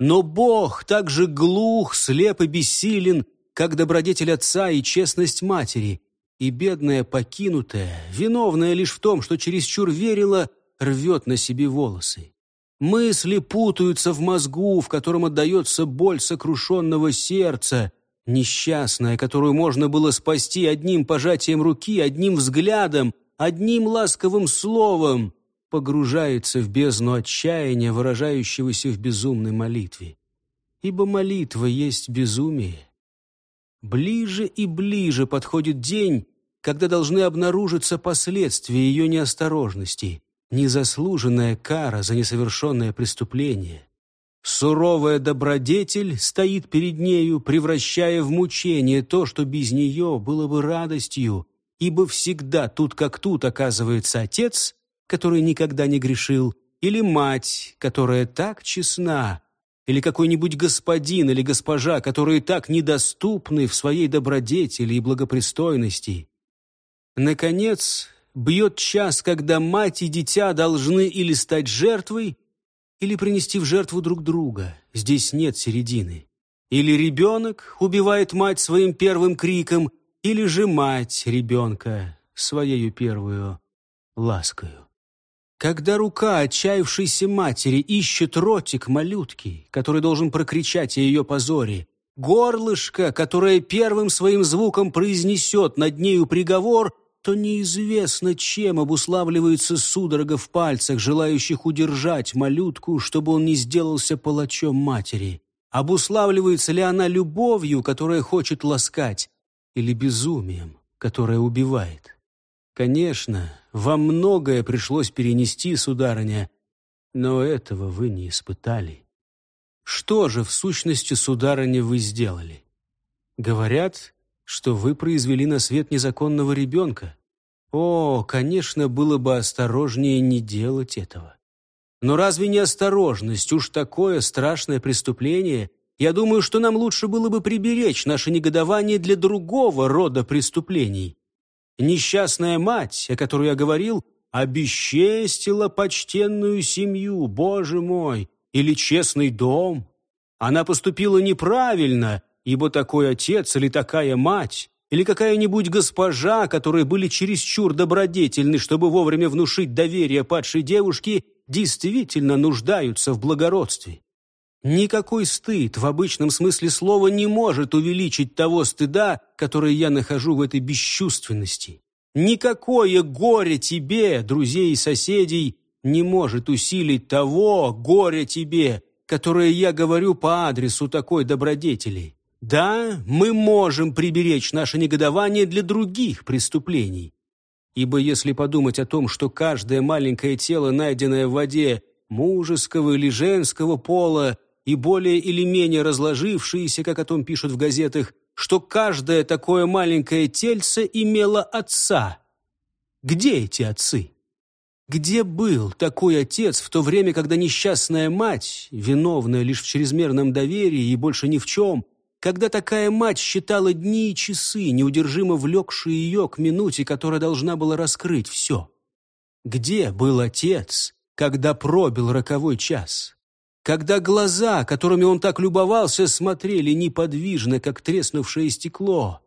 Но Бог также глух, слеп и бессилен, как добродетель отца и честность матери, и бедная покинутая, виновная лишь в том, что чересчур верила, рвет на себе волосы. Мысли путаются в мозгу, в котором отдается боль сокрушенного сердца, несчастная, которую можно было спасти одним пожатием руки, одним взглядом, одним ласковым словом, погружается в бездну отчаяния, выражающегося в безумной молитве. Ибо молитва есть безумие. Ближе и ближе подходит день, когда должны обнаружиться последствия ее неосторожности, незаслуженная кара за несовершенное преступление. Суровая добродетель стоит перед нею, превращая в мучение то, что без нее было бы радостью, ибо всегда тут как тут оказывается отец, который никогда не грешил, или мать, которая так честна, или какой-нибудь господин или госпожа, которые так недоступны в своей добродетели и благопристойности. Наконец, бьет час, когда мать и дитя должны или стать жертвой, или принести в жертву друг друга. Здесь нет середины. Или ребенок убивает мать своим первым криком, или же мать ребенка своею первую ласкою. Когда рука отчаявшейся матери ищет ротик малютки, который должен прокричать о ее позоре, горлышко, которое первым своим звуком произнесет над нею приговор, то неизвестно, чем обуславливается судорога в пальцах, желающих удержать малютку, чтобы он не сделался палачом матери. Обуславливается ли она любовью, которая хочет ласкать, или безумием, которое убивает? Конечно, вам многое пришлось перенести, сударыня, но этого вы не испытали. Что же, в сущности, сударыня, вы сделали? Говорят, что вы произвели на свет незаконного ребенка. О, конечно, было бы осторожнее не делать этого. Но разве не осторожность уж такое страшное преступление? Я думаю, что нам лучше было бы приберечь наше негодование для другого рода преступлений. Несчастная мать, о которой я говорил, обесчестила почтенную семью, боже мой, или честный дом. Она поступила неправильно, ибо такой отец или такая мать, или какая-нибудь госпожа, которые были чересчур добродетельны, чтобы вовремя внушить доверие падшей девушке, действительно нуждаются в благородстве. Никакой стыд в обычном смысле слова не может увеличить того стыда, который я нахожу в этой бесчувственности. Никакое горе тебе, друзей и соседей, не может усилить того горя тебе, которое я говорю по адресу такой добродетели. Да, мы можем приберечь наше негодование для других преступлений. Ибо если подумать о том, что каждое маленькое тело, найденное в воде, мужеского или женского пола, и более или менее разложившееся, как о том пишут в газетах, что каждое такое маленькое тельце имело отца. Где эти отцы? Где был такой отец в то время, когда несчастная мать, виновная лишь в чрезмерном доверии и больше ни в чем, когда такая мать считала дни и часы, неудержимо влекшие ее к минуте, которая должна была раскрыть все? Где был отец, когда пробил роковой час? Когда глаза, которыми он так любовался, смотрели неподвижно, как треснувшее стекло?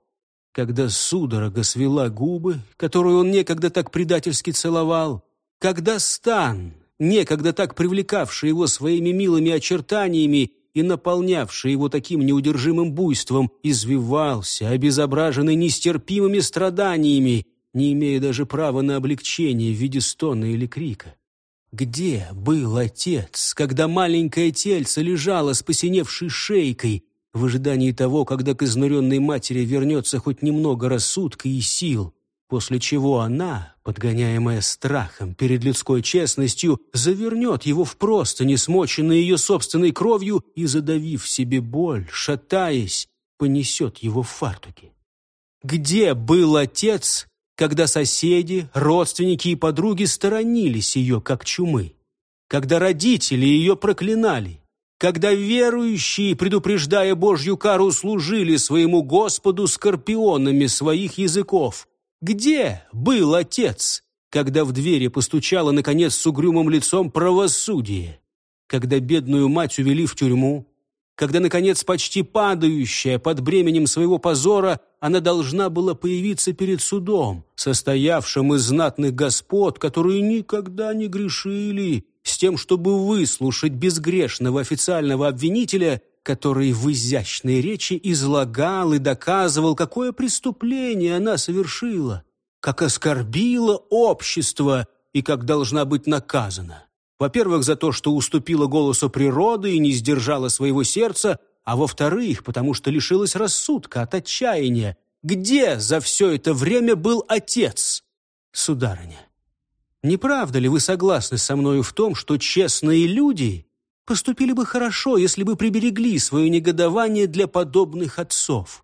Когда судорога свела губы, которую он некогда так предательски целовал? Когда стан, некогда так привлекавший его своими милыми очертаниями и наполнявший его таким неудержимым буйством, извивался, обезображенный нестерпимыми страданиями, не имея даже права на облегчение в виде стона или крика. Где был отец, когда маленькое тельце лежало с посиневшей шейкой, в ожидании того, когда к изнуренной матери вернется хоть немного рассудка и сил? после чего она, подгоняемая страхом перед людской честностью, завернет его в простыни, смоченные ее собственной кровью, и, задавив себе боль, шатаясь, понесет его в фартуке. Где был отец, когда соседи, родственники и подруги сторонились ее, как чумы? Когда родители ее проклинали? Когда верующие, предупреждая Божью кару, служили своему Господу скорпионами своих языков – где был отец, когда в двери постучало, наконец, с угрюмым лицом правосудие? когда бедную мать увели в тюрьму, когда, наконец, почти падающая под бременем своего позора, она должна была появиться перед судом, состоявшим из знатных господ, которые никогда не грешили, с тем, чтобы выслушать безгрешного официального обвинителя, который в изящной речи излагал и доказывал, какое преступление она совершила, как оскорбила общество и как должна быть наказана. Во-первых, за то, что уступила голосу природы и не сдержала своего сердца, а во-вторых, потому что лишилась рассудка от отчаяния. Где за все это время был отец, сударыня? Не правда ли вы согласны со мною в том, что честные люди поступили бы хорошо, если бы приберегли свое негодование для подобных отцов?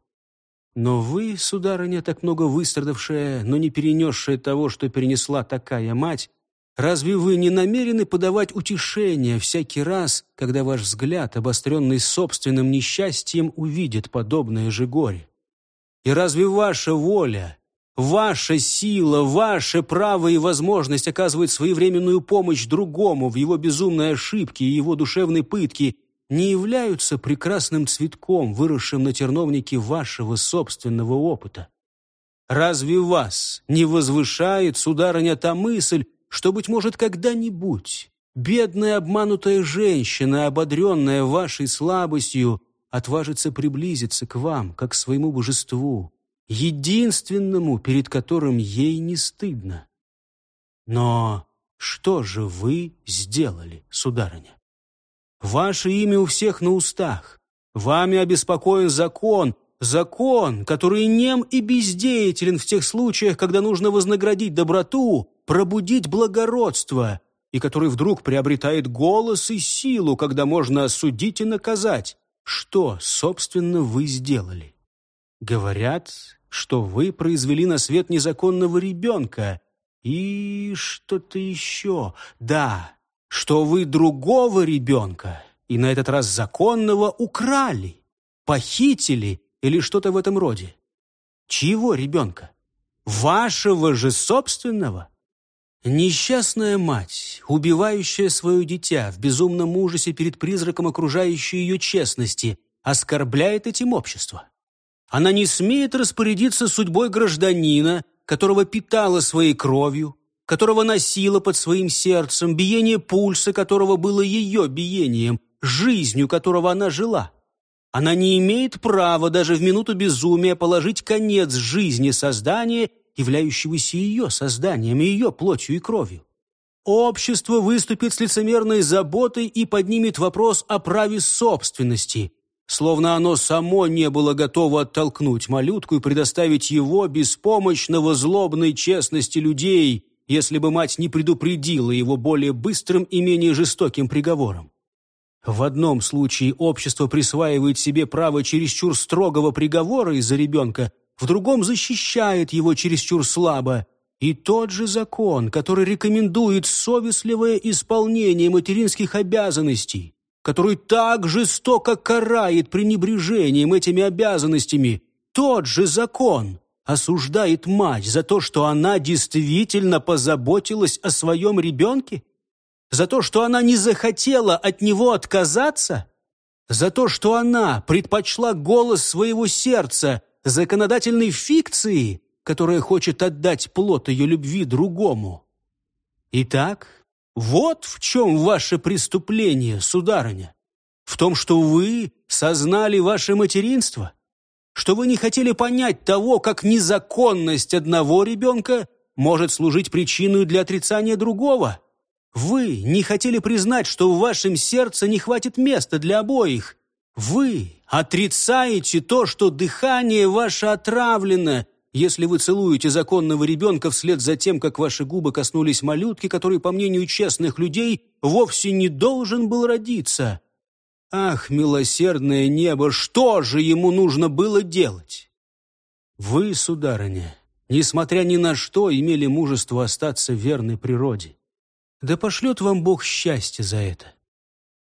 Но вы, сударыня, так много выстрадавшая, но не перенесшая того, что перенесла такая мать, Разве вы не намерены подавать утешение всякий раз, когда ваш взгляд, обостренный собственным несчастьем, увидит подобное же горе? И разве ваша воля, ваша сила, ваше право и возможность оказывать своевременную помощь другому в его безумной ошибке и его душевной пытке не являются прекрасным цветком, выросшим на терновнике вашего собственного опыта? Разве вас не возвышает, сударыня, та мысль, что, быть может, когда-нибудь бедная обманутая женщина, ободренная вашей слабостью, отважится приблизиться к вам, как к своему божеству, единственному, перед которым ей не стыдно. Но что же вы сделали, сударыня? Ваше имя у всех на устах. Вами обеспокоен закон, закон, который нем и бездеятелен в тех случаях, когда нужно вознаградить доброту, пробудить благородство, и который вдруг приобретает голос и силу, когда можно осудить и наказать. Что, собственно, вы сделали? Говорят, что вы произвели на свет незаконного ребенка. И что-то еще. Да, что вы другого ребенка, и на этот раз законного, украли, похитили или что-то в этом роде. Чьего ребенка? Вашего же собственного? Несчастная мать, убивающая свое дитя в безумном ужасе перед призраком окружающей ее честности, оскорбляет этим общество. Она не смеет распорядиться судьбой гражданина, которого питала своей кровью, которого носила под своим сердцем, биение пульса которого было ее биением, жизнью которого она жила. Она не имеет права даже в минуту безумия положить конец жизни создания являющегося ее созданием, ее плотью и кровью. Общество выступит с лицемерной заботой и поднимет вопрос о праве собственности, словно оно само не было готово оттолкнуть малютку и предоставить его беспомощного злобной честности людей, если бы мать не предупредила его более быстрым и менее жестоким приговором. В одном случае общество присваивает себе право чересчур строгого приговора из-за ребенка, в другом защищает его чересчур слабо. И тот же закон, который рекомендует совестливое исполнение материнских обязанностей, который так жестоко карает пренебрежением этими обязанностями, тот же закон осуждает мать за то, что она действительно позаботилась о своем ребенке? За то, что она не захотела от него отказаться? За то, что она предпочла голос своего сердца законодательной фикции, которая хочет отдать плод ее любви другому. Итак, вот в чем ваше преступление, сударыня. В том, что вы сознали ваше материнство, что вы не хотели понять того, как незаконность одного ребенка может служить причиной для отрицания другого. Вы не хотели признать, что в вашем сердце не хватит места для обоих. Вы отрицаете то, что дыхание ваше отравлено, если вы целуете законного ребенка вслед за тем, как ваши губы коснулись малютки, который, по мнению честных людей, вовсе не должен был родиться. Ах, милосердное небо, что же ему нужно было делать? Вы, сударыня, несмотря ни на что, имели мужество остаться верной природе. Да пошлет вам Бог счастье за это.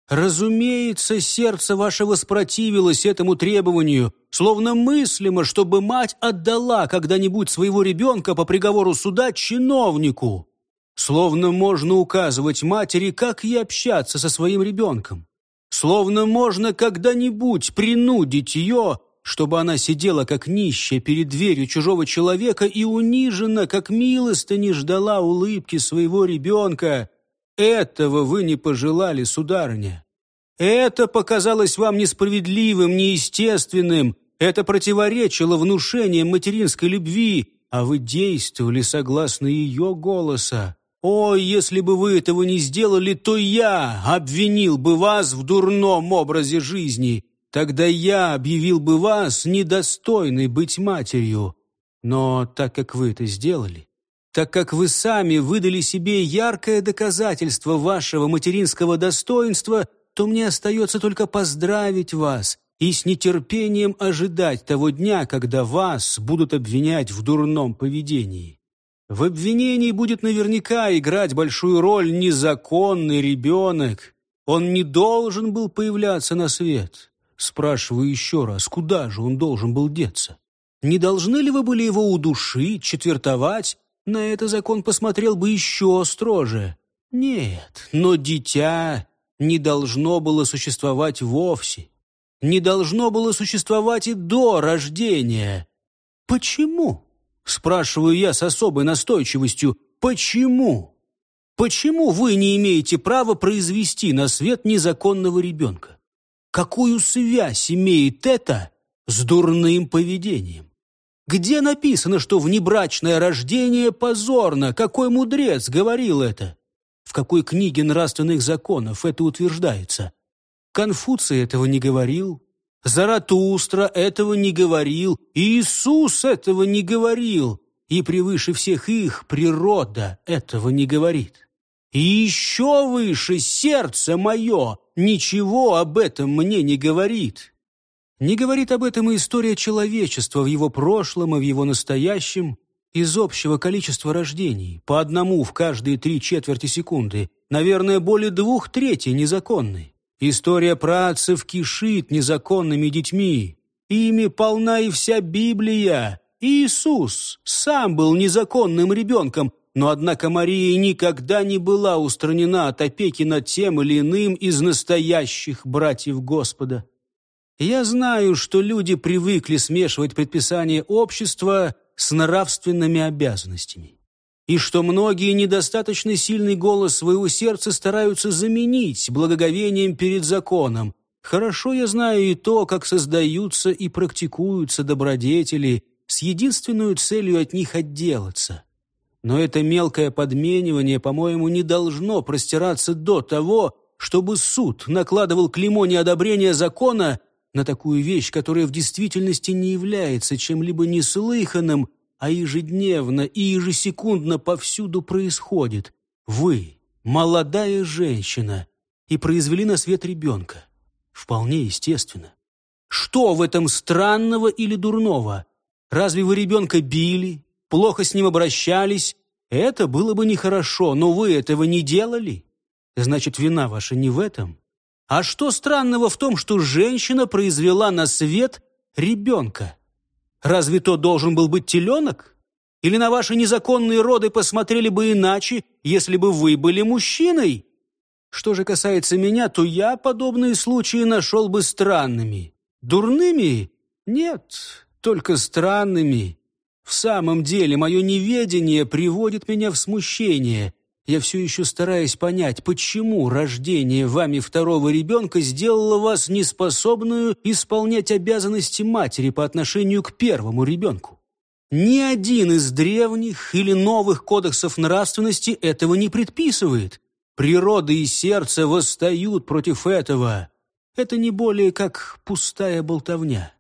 Разумеется, сердце ваше воспротивилось этому требованию, словно мыслимо, чтобы мать отдала когда-нибудь своего ребенка по приговору суда чиновнику. Словно можно указывать матери, как ей общаться со своим ребенком. Словно можно когда-нибудь принудить ее, чтобы она сидела как нищая перед дверью чужого человека и унижена, как милостыни ждала улыбки своего ребенка. Этого вы не пожелали, сударыня. Это показалось вам несправедливым, неестественным. Это противоречило внушениям материнской любви, а вы действовали согласно ее голоса. О, если бы вы этого не сделали, то я обвинил бы вас в дурном образе жизни. Тогда я объявил бы вас недостойной быть матерью. Но так как вы это сделали, так как вы сами выдали себе яркое доказательство вашего материнского достоинства, то мне остается только поздравить вас и с нетерпением ожидать того дня, когда вас будут обвинять в дурном поведении. В обвинении будет наверняка играть большую роль незаконный ребенок. Он не должен был появляться на свет. Спрашиваю еще раз, куда же он должен был деться? Не должны ли вы были его удушить, четвертовать? На это закон посмотрел бы еще строже. Нет, но дитя не должно было существовать вовсе. Не должно было существовать и до рождения. Почему? Спрашиваю я с особой настойчивостью, почему? Почему вы не имеете права произвести на свет незаконного ребенка? Какую связь имеет это с дурным поведением? Где написано, что внебрачное рождение позорно? Какой мудрец говорил это? В какой книге нравственных законов это утверждается? Конфуций этого не говорил, Заратустра этого не говорил, Иисус этого не говорил, и превыше всех их природа этого не говорит. И еще выше сердце мое ничего об этом мне не говорит. Не говорит об этом и история человечества в его прошлом и в его настоящем, из общего количества рождений, по одному в каждые три четверти секунды, наверное, более двух третей незаконны. История працев кишит незаконными детьми. Ими полна и вся Библия. Иисус сам был незаконным ребенком, но, однако, Мария никогда не была устранена от опеки над тем или иным из настоящих братьев Господа. Я знаю, что люди привыкли смешивать предписания общества с нравственными обязанностями и что многие недостаточно сильный голос своего сердца стараются заменить благоговением перед законом. Хорошо я знаю и то, как создаются и практикуются добродетели с единственной целью от них отделаться. Но это мелкое подменивание, по-моему, не должно простираться до того, чтобы суд накладывал клеймо неодобрения закона на такую вещь, которая в действительности не является чем-либо неслыханным, а ежедневно и ежесекундно повсюду происходит. Вы, молодая женщина, и произвели на свет ребенка. Вполне естественно. Что в этом странного или дурного? Разве вы ребенка били, плохо с ним обращались? Это было бы нехорошо, но вы этого не делали. Значит, вина ваша не в этом. А что странного в том, что женщина произвела на свет ребенка? Разве то должен был быть теленок? Или на ваши незаконные роды посмотрели бы иначе, если бы вы были мужчиной? Что же касается меня, то я подобные случаи нашел бы странными. Дурными? Нет, только странными. В самом деле, мое неведение приводит меня в смущение. Я все еще стараюсь понять, почему рождение вами второго ребенка сделало вас неспособную исполнять обязанности матери по отношению к первому ребенку. Ни один из древних или новых кодексов нравственности этого не предписывает. Природа и сердце восстают против этого. Это не более как пустая болтовня.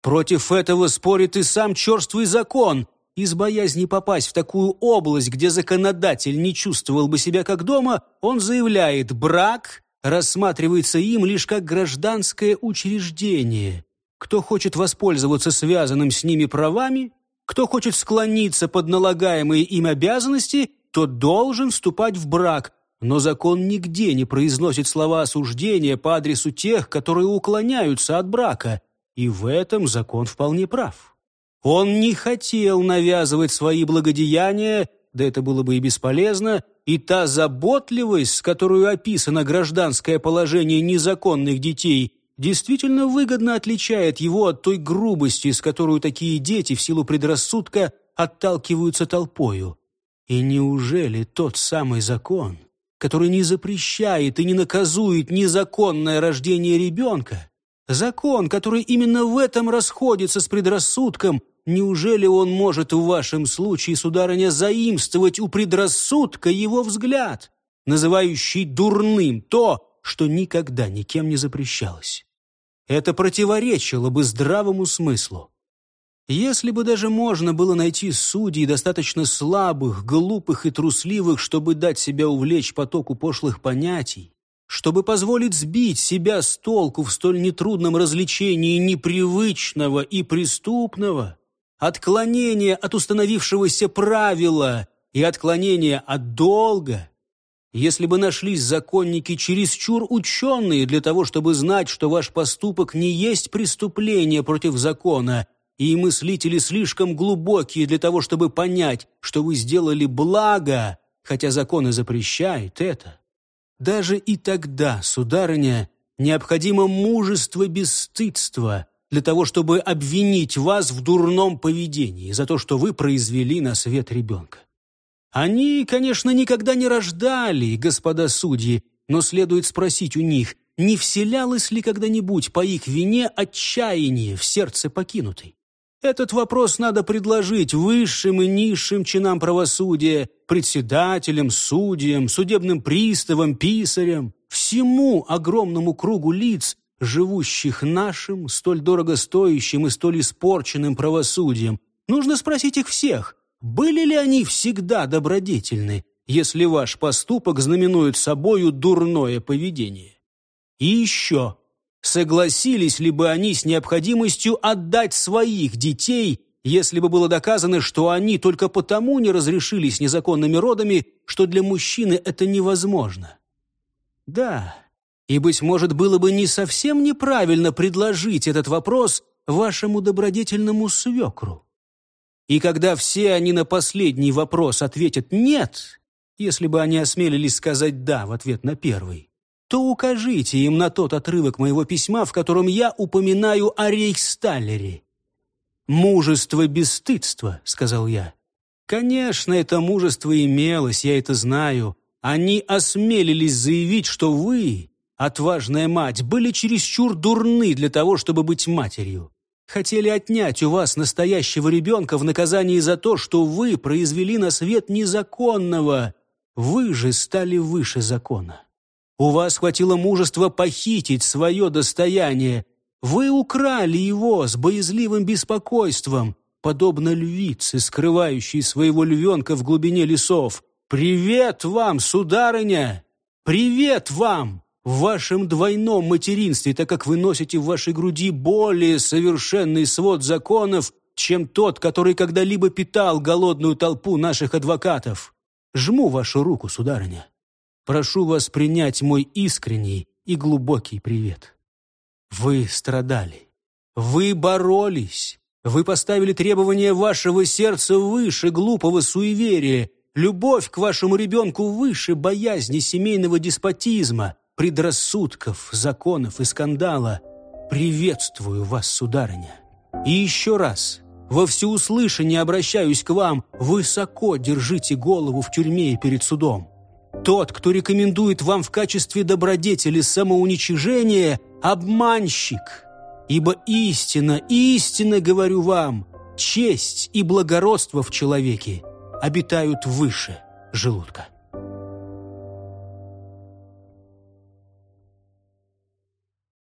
Против этого спорит и сам черствый закон, из боязни попасть в такую область, где законодатель не чувствовал бы себя как дома, он заявляет «брак рассматривается им лишь как гражданское учреждение. Кто хочет воспользоваться связанным с ними правами, кто хочет склониться под налагаемые им обязанности, тот должен вступать в брак, но закон нигде не произносит слова осуждения по адресу тех, которые уклоняются от брака, и в этом закон вполне прав. Он не хотел навязывать свои благодеяния, да это было бы и бесполезно, и та заботливость, с которой описано гражданское положение незаконных детей, действительно выгодно отличает его от той грубости, с которой такие дети в силу предрассудка отталкиваются толпою. И неужели тот самый закон, который не запрещает и не наказует незаконное рождение ребенка, закон, который именно в этом расходится с предрассудком, неужели он может в вашем случае, сударыня, заимствовать у предрассудка его взгляд, называющий дурным то, что никогда никем не запрещалось? Это противоречило бы здравому смыслу. Если бы даже можно было найти судей достаточно слабых, глупых и трусливых, чтобы дать себя увлечь потоку пошлых понятий, чтобы позволить сбить себя с толку в столь нетрудном развлечении непривычного и преступного, отклонение от установившегося правила и отклонение от долга, если бы нашлись законники чересчур ученые для того, чтобы знать, что ваш поступок не есть преступление против закона, и мыслители слишком глубокие для того, чтобы понять, что вы сделали благо, хотя закон и запрещает это, даже и тогда, сударыня, необходимо мужество без стыдства для того, чтобы обвинить вас в дурном поведении за то, что вы произвели на свет ребенка. Они, конечно, никогда не рождали, господа судьи, но следует спросить у них, не вселялось ли когда-нибудь по их вине отчаяние в сердце покинутой? Этот вопрос надо предложить высшим и низшим чинам правосудия, председателям, судьям, судебным приставам, писарям, всему огромному кругу лиц, живущих нашим, столь дорого стоящим и столь испорченным правосудием. Нужно спросить их всех, были ли они всегда добродетельны, если ваш поступок знаменует собою дурное поведение? И еще, согласились ли бы они с необходимостью отдать своих детей, если бы было доказано, что они только потому не разрешились незаконными родами, что для мужчины это невозможно? Да, и, быть может, было бы не совсем неправильно предложить этот вопрос вашему добродетельному свекру. И когда все они на последний вопрос ответят «нет», если бы они осмелились сказать «да» в ответ на первый, то укажите им на тот отрывок моего письма, в котором я упоминаю о Рейхсталлере. «Мужество без стыдства», — сказал я. Конечно, это мужество имелось, я это знаю. Они осмелились заявить, что вы, отважная мать, были чересчур дурны для того, чтобы быть матерью. Хотели отнять у вас настоящего ребенка в наказании за то, что вы произвели на свет незаконного. Вы же стали выше закона. У вас хватило мужества похитить свое достояние. Вы украли его с боязливым беспокойством, подобно львице, скрывающей своего львенка в глубине лесов. Привет вам, сударыня! Привет вам! в вашем двойном материнстве, так как вы носите в вашей груди более совершенный свод законов, чем тот, который когда-либо питал голодную толпу наших адвокатов. Жму вашу руку, сударыня. Прошу вас принять мой искренний и глубокий привет. Вы страдали. Вы боролись. Вы поставили требования вашего сердца выше глупого суеверия, любовь к вашему ребенку выше боязни семейного деспотизма, предрассудков, законов и скандала. Приветствую вас, сударыня. И еще раз, во всеуслышание обращаюсь к вам, высоко держите голову в тюрьме и перед судом. Тот, кто рекомендует вам в качестве добродетели самоуничижения, обманщик. Ибо истина, истинно говорю вам, честь и благородство в человеке обитают выше желудка.